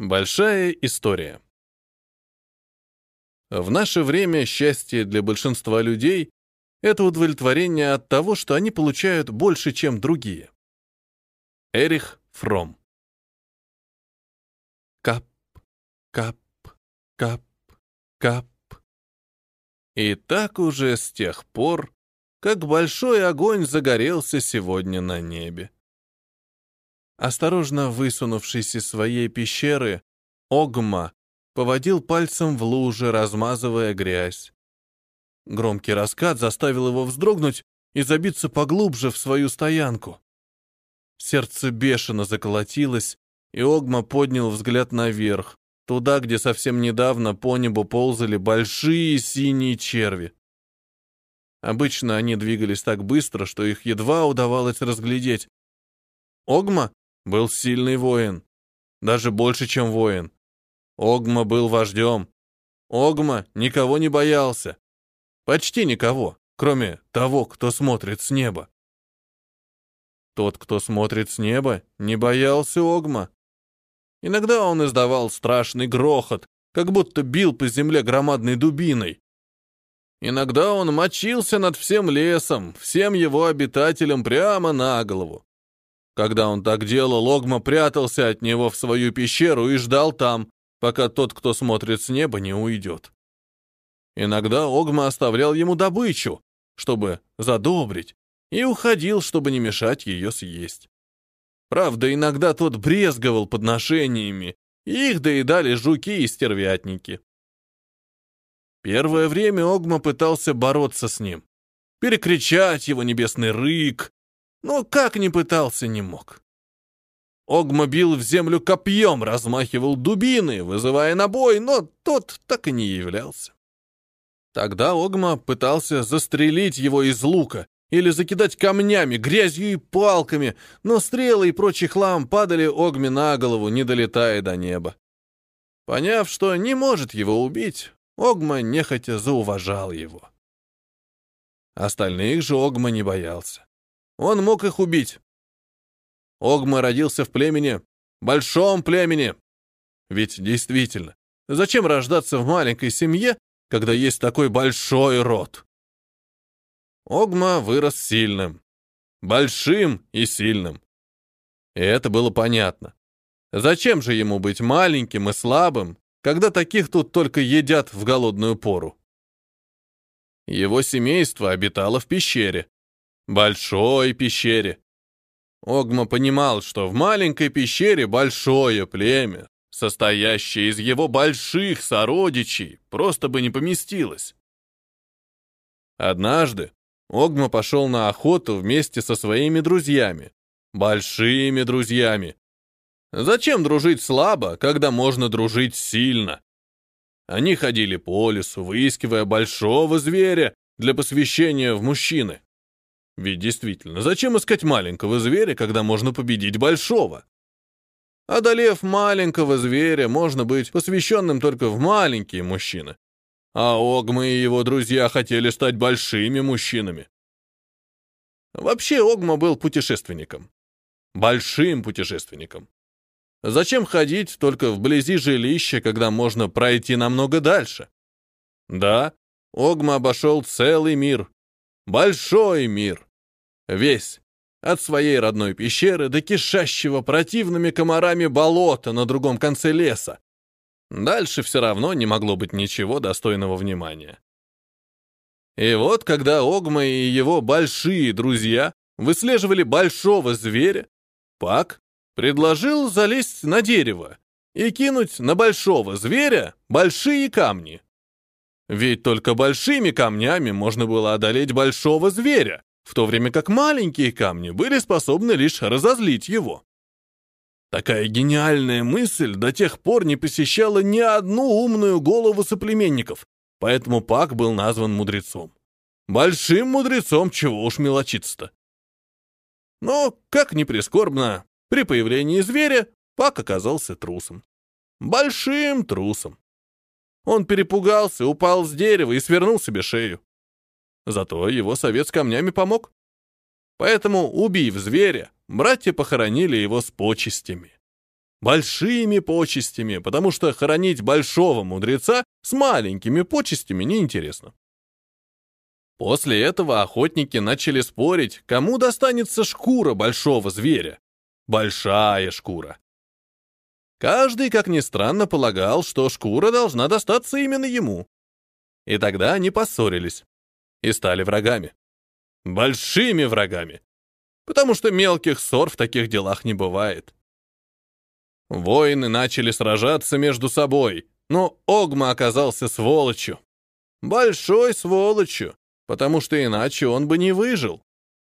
Большая история. В наше время счастье для большинства людей — это удовлетворение от того, что они получают больше, чем другие. Эрих Фром. Кап, кап, кап, кап. И так уже с тех пор, как большой огонь загорелся сегодня на небе. Осторожно высунувшись из своей пещеры, Огма поводил пальцем в луже, размазывая грязь. Громкий раскат заставил его вздрогнуть и забиться поглубже в свою стоянку. Сердце бешено заколотилось, и Огма поднял взгляд наверх, туда, где совсем недавно по небу ползали большие синие черви. Обычно они двигались так быстро, что их едва удавалось разглядеть. Огма был сильный воин. Даже больше, чем воин. Огма был вождем. Огма никого не боялся. Почти никого, кроме того, кто смотрит с неба. Тот, кто смотрит с неба, не боялся Огма. Иногда он издавал страшный грохот, как будто бил по земле громадной дубиной. Иногда он мочился над всем лесом, всем его обитателям прямо на голову. Когда он так делал, Огма прятался от него в свою пещеру и ждал там, пока тот, кто смотрит с неба, не уйдет. Иногда Огма оставлял ему добычу, чтобы задобрить, и уходил, чтобы не мешать ее съесть. Правда, иногда тот брезговал подношениями, и их доедали жуки и стервятники. Первое время Огма пытался бороться с ним, перекричать его небесный рык, но как ни пытался, не мог. Огма бил в землю копьем, размахивал дубины, вызывая на бой, но тот так и не являлся. Тогда Огма пытался застрелить его из лука или закидать камнями, грязью и палками, но стрелы и прочий хлам падали Огме на голову, не долетая до неба. Поняв, что не может его убить, Огма нехотя зауважал его. Остальных же Огма не боялся. Он мог их убить. Огма родился в племени, большом племени. Ведь действительно, зачем рождаться в маленькой семье, когда есть такой большой род? Огма вырос сильным, большим и сильным. И это было понятно. Зачем же ему быть маленьким и слабым, когда таких тут только едят в голодную пору? Его семейство обитало в пещере, большой пещере. Огма понимал, что в маленькой пещере большое племя, состоящее из его больших сородичей, просто бы не поместилось. Однажды Огма пошел на охоту вместе со своими друзьями, большими друзьями. Зачем дружить слабо, когда можно дружить сильно? Они ходили по лесу, выискивая большого зверя для посвящения в мужчины. Ведь действительно, зачем искать маленького зверя, когда можно победить большого? Одолев маленького зверя, можно быть посвященным только в маленькие мужчины. А Огма и его друзья хотели стать большими мужчинами. Вообще Огма был путешественником. Большим путешественником. Зачем ходить только вблизи жилища, когда можно пройти намного дальше? Да, Огма обошел целый мир. Большой мир. Весь. От своей родной пещеры до кишащего противными комарами болота на другом конце леса. Дальше все равно не могло быть ничего достойного внимания. И вот, когда Огма и его большие друзья выслеживали большого зверя, Пак предложил залезть на дерево и кинуть на большого зверя большие камни. Ведь только большими камнями можно было одолеть большого зверя, в то время как маленькие камни были способны лишь разозлить его. Такая гениальная мысль до тех пор не посещала ни одну умную голову соплеменников, поэтому Пак был назван мудрецом. Большим мудрецом, чего уж мелочиться-то. Но, как ни прискорбно, при появлении зверя Пак оказался трусом. Большим трусом. Он перепугался, упал с дерева и свернул себе шею. Зато его совет с камнями помог. Поэтому, убив зверя, братья похоронили его с почестями. большими почестями, потому что хоронить большого мудреца с маленькими почестями неинтересно. После этого охотники начали спорить, кому достанется шкура большого зверя. Большая шкура. Каждый, как ни странно, полагал, что шкура должна достаться именно ему. И тогда они поссорились и стали врагами. Большими врагами. Потому что мелких ссор в таких делах не бывает. Воины начали сражаться между собой, но Огма оказался сволочью. Большой сволочью, потому что иначе он бы не выжил.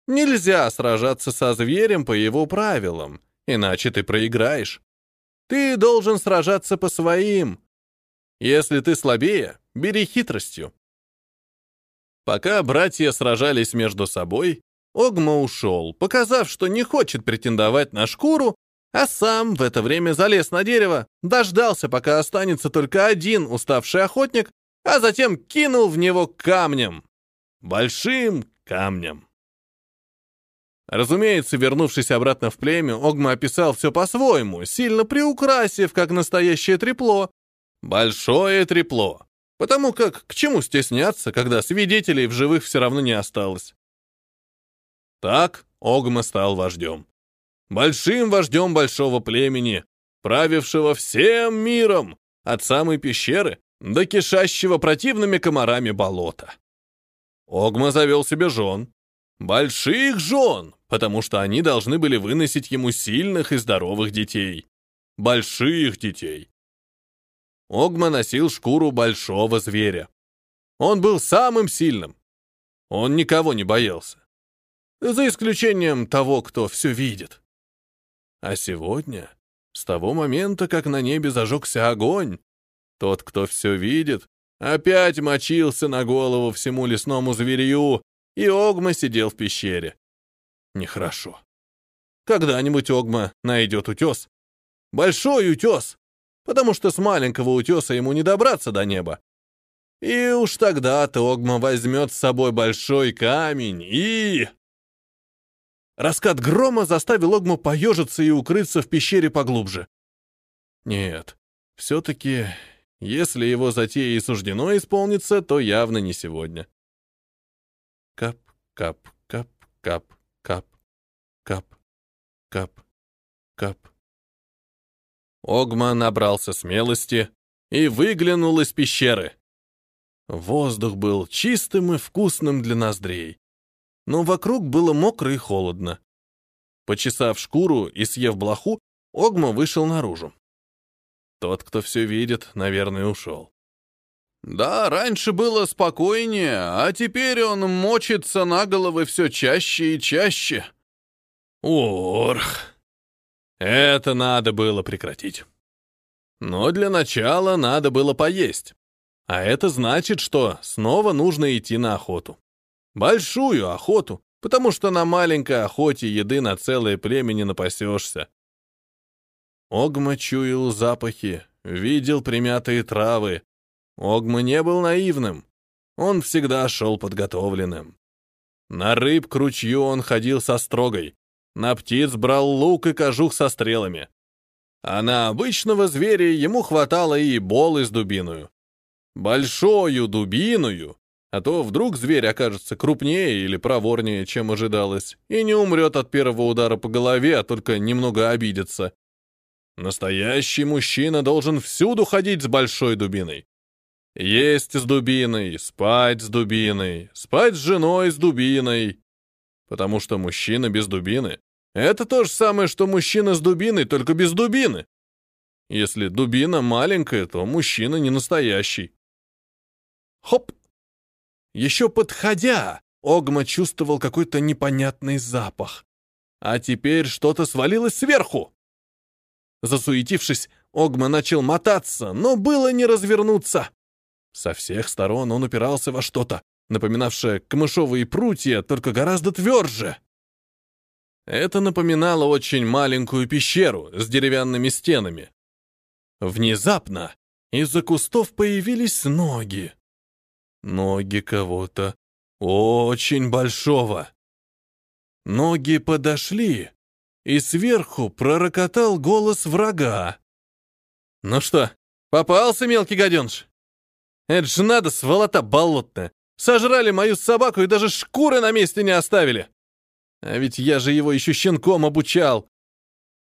Нельзя сражаться со зверем по его правилам, иначе ты проиграешь. Ты должен сражаться по своим. Если ты слабее, бери хитростью. Пока братья сражались между собой, Огма ушел, показав, что не хочет претендовать на шкуру, а сам в это время залез на дерево, дождался, пока останется только один уставший охотник, а затем кинул в него камнем. Большим камнем. Разумеется, вернувшись обратно в племя, Огма описал все по-своему, сильно приукрасив, как настоящее трепло. Большое трепло. Потому как к чему стесняться, когда свидетелей в живых все равно не осталось. Так Огма стал вождем. Большим вождем большого племени, правившего всем миром, от самой пещеры до кишащего противными комарами болота. Огма завел себе жен. Больших жен, потому что они должны были выносить ему сильных и здоровых детей. Больших детей. Огма носил шкуру большого зверя. Он был самым сильным. Он никого не боялся. За исключением того, кто все видит. А сегодня, с того момента, как на небе зажегся огонь, тот, кто все видит, опять мочился на голову всему лесному зверью, и Огма сидел в пещере. Нехорошо. Когда-нибудь Огма найдет утес. Большой утес, потому что с маленького утеса ему не добраться до неба. И уж тогда-то Огма возьмет с собой большой камень и... Раскат грома заставил Огму поежиться и укрыться в пещере поглубже. Нет, все-таки, если его затея и суждено исполниться, то явно не сегодня. Кап, кап, кап, кап, кап, кап, кап, кап. Огма набрался смелости и выглянул из пещеры. Воздух был чистым и вкусным для ноздрей, но вокруг было мокро и холодно. Почесав шкуру и съев блоху, Огма вышел наружу. Тот, кто все видит, наверное, ушел. Да, раньше было спокойнее, а теперь он мочится на головы все чаще и чаще. Орх! Это надо было прекратить. Но для начала надо было поесть. А это значит, что снова нужно идти на охоту. Большую охоту, потому что на маленькой охоте еды на целое племя не напасешься. Огма чуял запахи, видел примятые травы, Огма не был наивным. Он всегда шел подготовленным. На рыб к ручью он ходил со строгой. На птиц брал лук и кожух со стрелами. А на обычного зверя ему хватало и болы с дубиною. Большую дубиную, а то вдруг зверь окажется крупнее или проворнее, чем ожидалось, и не умрет от первого удара по голове, а только немного обидится. Настоящий мужчина должен всюду ходить с большой дубиной. Есть с дубиной, спать с дубиной, спать с женой с дубиной. Потому что мужчина без дубины — это то же самое, что мужчина с дубиной, только без дубины. Если дубина маленькая, то мужчина не настоящий. Хоп! Еще подходя, Огма чувствовал какой-то непонятный запах. А теперь что-то свалилось сверху. Засуетившись, Огма начал мотаться, но было не развернуться. Со всех сторон он упирался во что-то, напоминавшее камышовые прутья, только гораздо тверже. Это напоминало очень маленькую пещеру с деревянными стенами. Внезапно из-за кустов появились ноги. Ноги кого-то очень большого. Ноги подошли и сверху пророкотал голос врага. «Ну что, попался, мелкий гаденыш? Это же надо, сволота болотная! Сожрали мою собаку и даже шкуры на месте не оставили! А ведь я же его еще щенком обучал!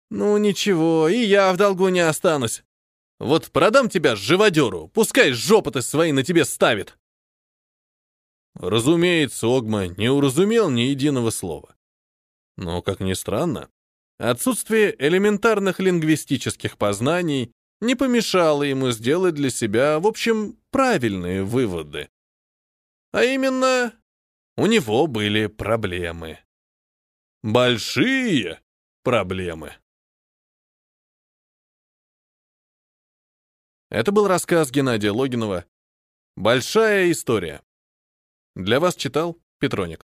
Ну ничего, и я в долгу не останусь. Вот продам тебя живодеру, пускай жопы-то свои на тебе ставит!» Разумеется, Огма не уразумел ни единого слова. Но, как ни странно, отсутствие элементарных лингвистических познаний не помешало ему сделать для себя, в общем, правильные выводы. А именно, у него были проблемы. Большие проблемы. Это был рассказ Геннадия Логинова «Большая история». Для вас читал Петроник.